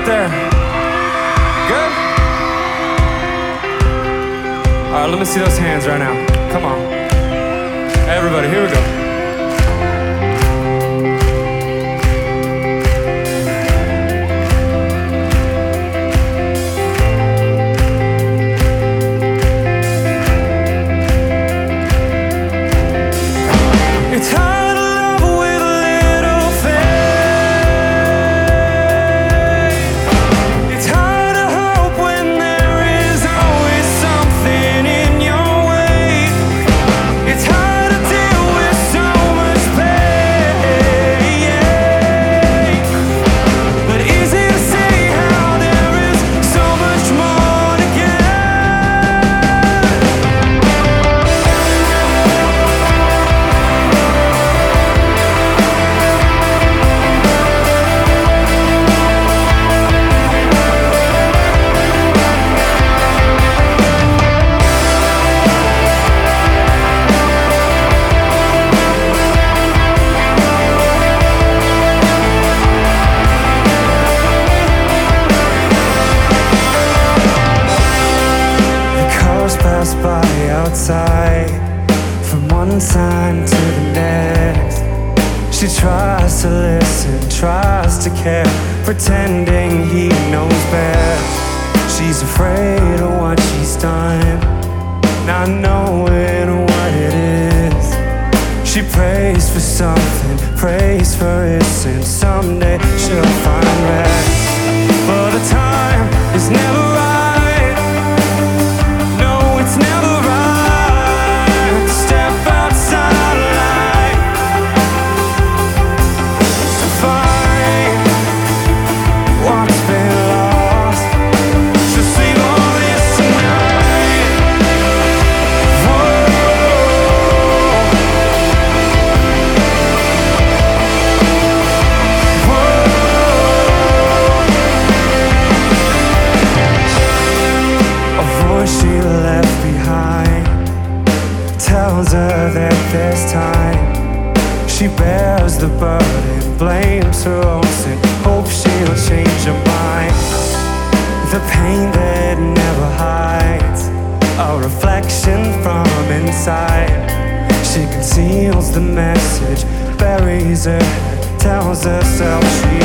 out there? Good? All right, let me see those hands right now. Come on. Everybody, here we go. Outside from one sign to the next. She tries to listen, tries to care, pretending he knows best. She's afraid of what she's done, not knowing what it is. She prays for something, prays for sin. Someday she'll find rest. But the time is never tells her that there's time. She bears the burden, blames her own sin, hopes she'll change her mind. The pain that never hides, a reflection from inside. She conceals the message, buries it, tells herself fine.